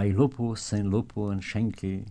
by Lupo, Saint Lupo and Schenkel